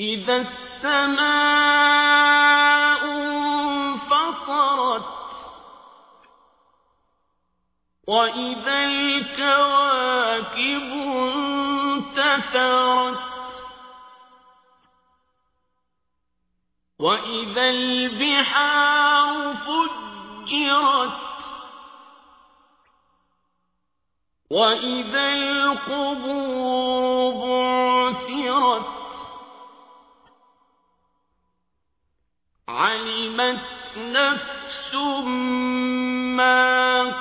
إذا السماء انفطرت وإذا الكواكب انتثرت وإذا البحار فجرت وإذا القبور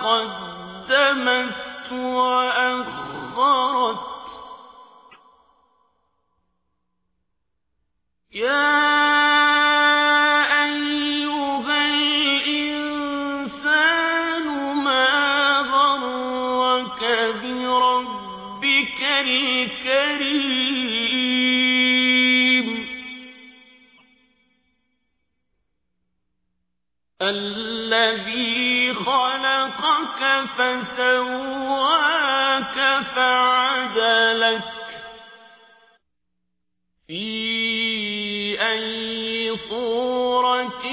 قدمت وأخرت. يا أيها الإنسان ما ضرك بربك الكريم؟ الذي فسواك فعدلك في أي صورة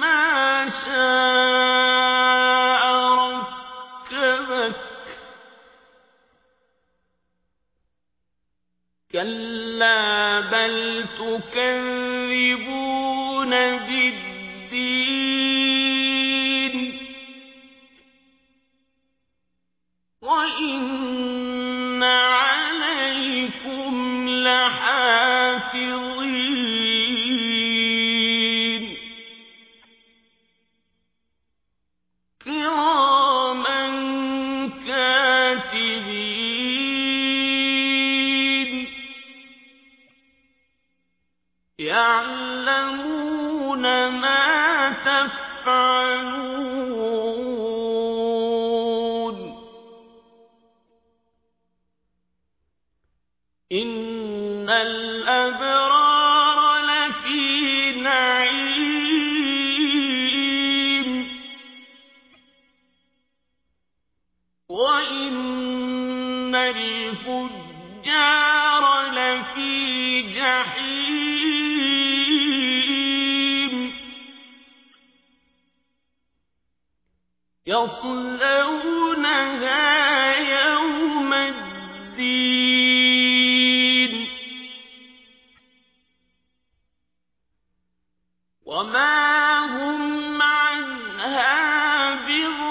ما شاء ركبك. كلا بل تكذبون بالدين عليكم لحافظين كراما كاتبين يعلمون ما تفعلون الأبرار لفي نعيم. وإن الفجار لفي جحيم. يصلونها يوم الدين. وما هم عنها بغائبين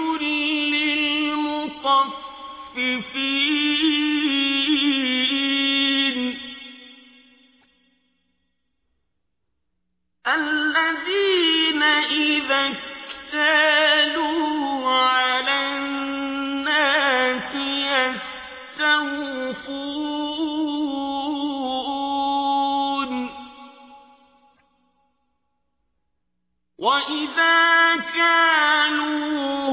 الذين إذا اكتالوا على الناس وإذا كانوا